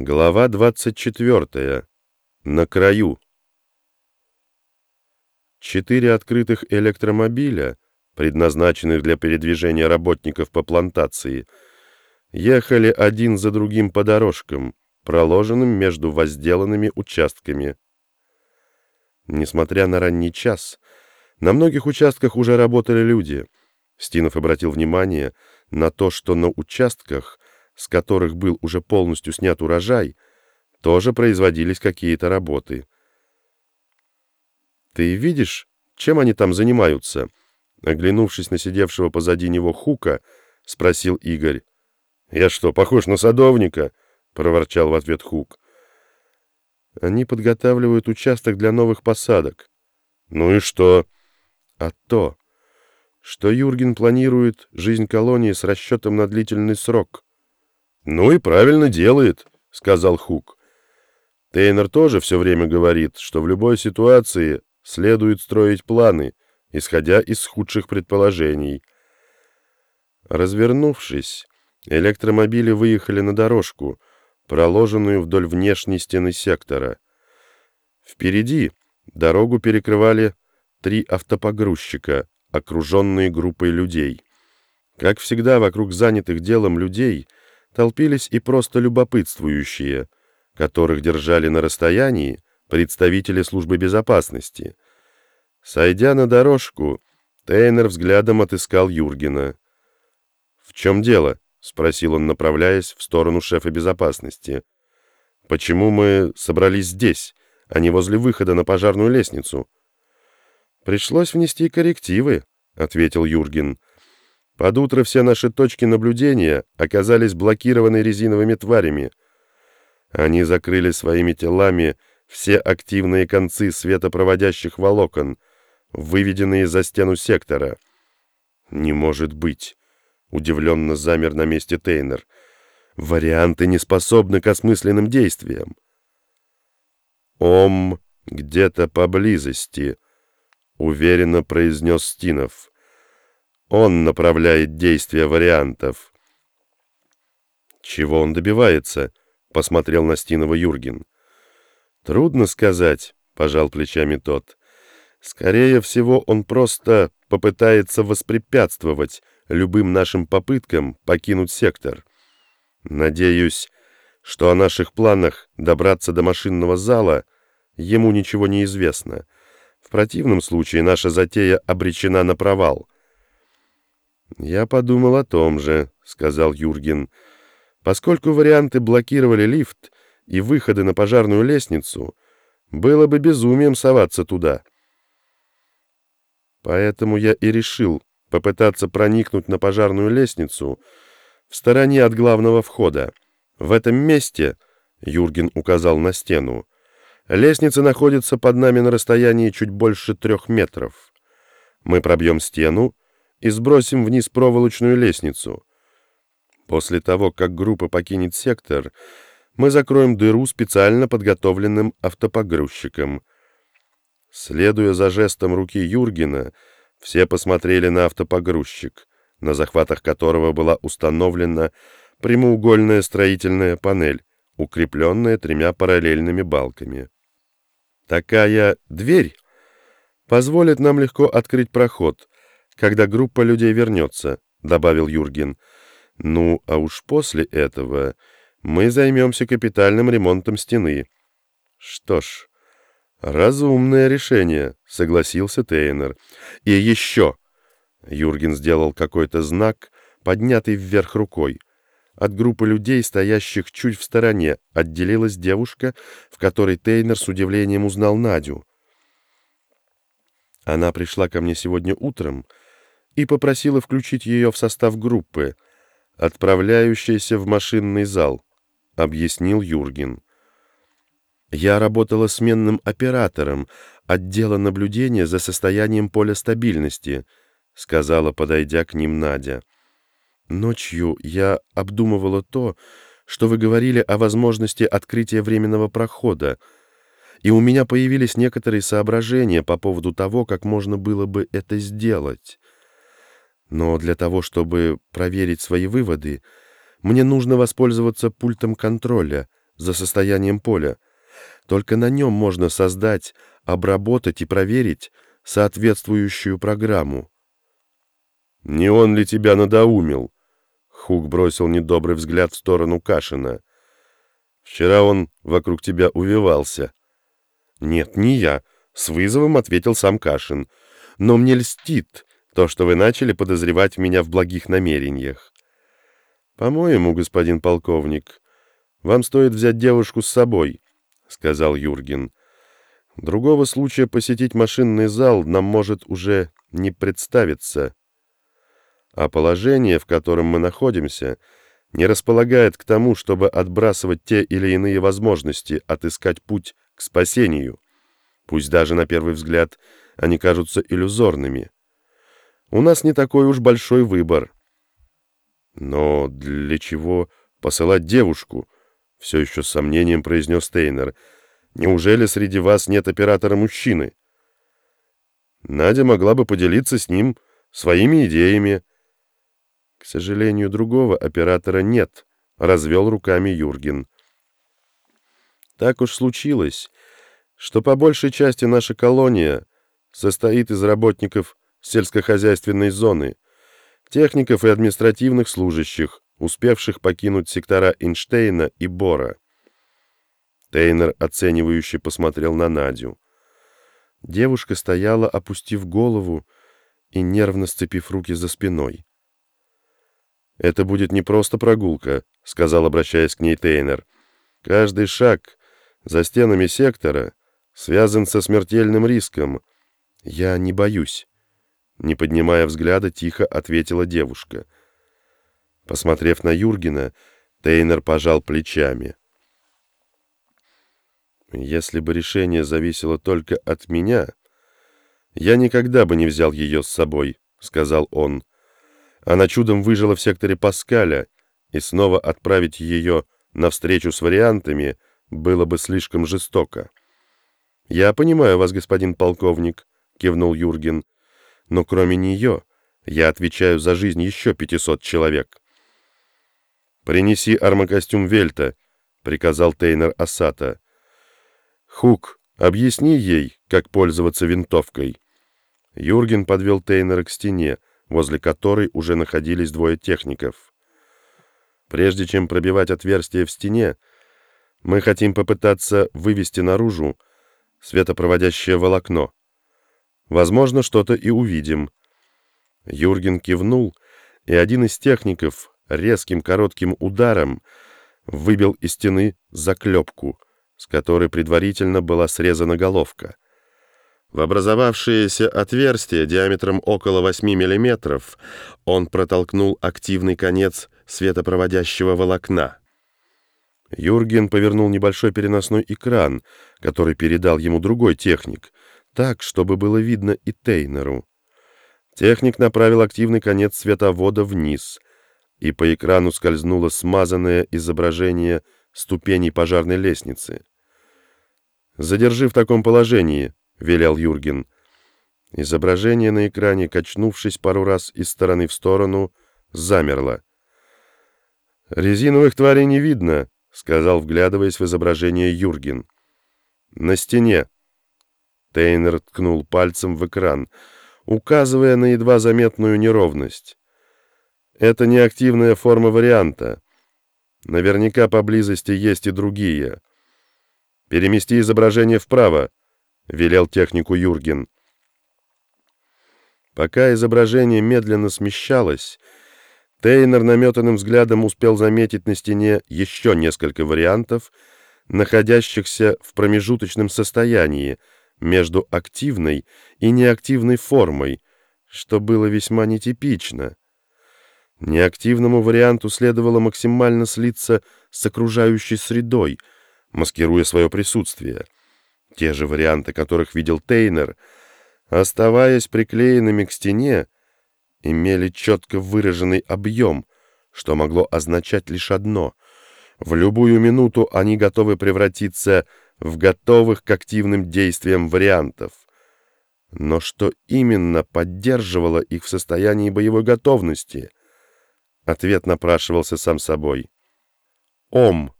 Глава 24. На краю. Четыре открытых электромобиля, предназначенных для передвижения работников по плантации, ехали один за другим по дорожкам, проложенным между возделанными участками. Несмотря на ранний час, на многих участках уже работали люди. Стинов обратил внимание на то, что на участках – с которых был уже полностью снят урожай, тоже производились какие-то работы. «Ты видишь, чем они там занимаются?» Оглянувшись на сидевшего позади него Хука, спросил Игорь. «Я что, похож на садовника?» — проворчал в ответ Хук. «Они подготавливают участок для новых посадок». «Ну и что?» «А то, что Юрген планирует жизнь колонии с расчетом на длительный срок». «Ну и правильно делает», — сказал Хук. Тейнер тоже все время говорит, что в любой ситуации следует строить планы, исходя из худших предположений. Развернувшись, электромобили выехали на дорожку, проложенную вдоль внешней стены сектора. Впереди дорогу перекрывали три автопогрузчика, окруженные группой людей. Как всегда, вокруг занятых делом людей — толпились и просто любопытствующие, которых держали на расстоянии представители службы безопасности. Сойдя на дорожку, Тейнер взглядом отыскал Юргена. «В чем дело?» — спросил он, направляясь в сторону шефа безопасности. «Почему мы собрались здесь, а не возле выхода на пожарную лестницу?» «Пришлось внести коррективы», — ответил Юрген. Под утро все наши точки наблюдения оказались блокированы резиновыми тварями. Они закрыли своими телами все активные концы светопроводящих волокон, выведенные за стену сектора. «Не может быть!» — удивленно замер на месте Тейнер. «Варианты не способны к осмысленным действиям». «Ом где-то поблизости», — уверенно произнес Стинов. Он направляет действия вариантов. Чего он добивается? Посмотрел на Стинова Юрген. Трудно сказать, пожал плечами тот. Скорее всего, он просто попытается воспрепятствовать любым нашим попыткам покинуть сектор. Надеюсь, что о наших планах добраться до машинного зала ему ничего не известно. В противном случае наша затея обречена на провал — «Я подумал о том же», — сказал Юрген. «Поскольку варианты блокировали лифт и выходы на пожарную лестницу, было бы безумием соваться туда. Поэтому я и решил попытаться проникнуть на пожарную лестницу в стороне от главного входа. В этом месте, — Юрген указал на стену, — лестница находится под нами на расстоянии чуть больше трех метров. Мы пробьем стену, — и сбросим вниз проволочную лестницу. После того, как группа покинет сектор, мы закроем дыру специально подготовленным автопогрузчиком. Следуя за жестом руки Юргена, все посмотрели на автопогрузчик, на захватах которого была установлена прямоугольная строительная панель, укрепленная тремя параллельными балками. Такая дверь позволит нам легко открыть проход — когда группа людей вернется», — добавил Юрген. «Ну, а уж после этого мы займемся капитальным ремонтом стены». «Что ж, разумное решение», — согласился Тейнер. «И еще...» — Юрген сделал какой-то знак, поднятый вверх рукой. От группы людей, стоящих чуть в стороне, отделилась девушка, в которой Тейнер с удивлением узнал Надю. Она пришла ко мне сегодня утром, — и попросила включить ее в состав группы, отправляющейся в машинный зал, объяснил Юрген. Я работала сменным оператором отдела наблюдения за состоянием поля стабильности, сказала, подойдя к ним Надя. Ночью я обдумывала то, что вы говорили о возможности открытия временного прохода, и у меня появились некоторые соображения по поводу того, как можно было бы это сделать. Но для того, чтобы проверить свои выводы, мне нужно воспользоваться пультом контроля, за состоянием поля. Только на нем можно создать, обработать и проверить соответствующую программу. «Не он ли тебя надоумил?» Хук бросил недобрый взгляд в сторону Кашина. «Вчера он вокруг тебя увивался». «Нет, не я», — с вызовом ответил сам Кашин. «Но мне льстит то, что вы начали подозревать меня в благих намерениях». «По-моему, господин полковник, вам стоит взять девушку с собой», — сказал Юрген. «Другого случая посетить машинный зал нам может уже не представиться» а положение, в котором мы находимся, не располагает к тому, чтобы отбрасывать те или иные возможности отыскать путь к спасению. Пусть даже на первый взгляд они кажутся иллюзорными. У нас не такой уж большой выбор. Но для чего посылать девушку? Все еще с сомнением произнес Тейнер. Неужели среди вас нет оператора-мужчины? Надя могла бы поделиться с ним своими идеями, к сожалению, другого оператора нет, развел руками Юрген. Так уж случилось, что по большей части наша колония состоит из работников сельскохозяйственной зоны, техников и административных служащих, успевших покинуть сектора Эйнштейна и Бора. Тейнер оценивающе посмотрел на Надю. Девушка стояла, опустив голову и нервно сцепив руки за спиной. «Это будет не просто прогулка», — сказал, обращаясь к ней Тейнер. «Каждый шаг за стенами сектора связан со смертельным риском. Я не боюсь». Не поднимая взгляда, тихо ответила девушка. Посмотрев на Юргена, Тейнер пожал плечами. «Если бы решение зависело только от меня, я никогда бы не взял ее с собой», — сказал он. Она чудом выжила в секторе Паскаля, и снова отправить ее на встречу с вариантами было бы слишком жестоко. «Я понимаю вас, господин полковник», — кивнул Юрген, «но кроме нее я отвечаю за жизнь еще 500 человек». «Принеси армокостюм Вельта», — приказал Тейнер Асата. «Хук, объясни ей, как пользоваться винтовкой». Юрген подвел Тейнера к стене, возле которой уже находились двое техников. Прежде чем пробивать отверстие в стене, мы хотим попытаться вывести наружу светопроводящее волокно. Возможно, что-то и увидим. Юрген кивнул, и один из техников резким коротким ударом выбил из стены заклепку, с которой предварительно была срезана головка. В образовавшееся отверстие диаметром около 8 мм он протолкнул активный конец светопроводящего волокна. Юрген повернул небольшой переносной экран, который передал ему другой техник, так, чтобы было видно и Тейнеру. Техник направил активный конец световода вниз, и по экрану скользнуло смазанное изображение ступеней пожарной лестницы. «Задержи в таком положении», — велел Юрген. Изображение на экране, качнувшись пару раз из стороны в сторону, замерло. «Резиновых тварей не видно», — сказал, вглядываясь в изображение Юрген. «На стене». Тейнер ткнул пальцем в экран, указывая на едва заметную неровность. «Это неактивная форма варианта. Наверняка поблизости есть и другие. Перемести изображение вправо», — велел технику Юрген. Пока изображение медленно смещалось, Тейнер наметанным взглядом успел заметить на стене еще несколько вариантов, находящихся в промежуточном состоянии между активной и неактивной формой, что было весьма нетипично. Неактивному варианту следовало максимально слиться с окружающей средой, маскируя свое присутствие — те же варианты, которых видел Тейнер, оставаясь приклеенными к стене, имели четко выраженный объем, что могло означать лишь одно — в любую минуту они готовы превратиться в готовых к активным действиям вариантов. Но что именно поддерживало их в состоянии боевой готовности? Ответ напрашивался сам собой. Ом.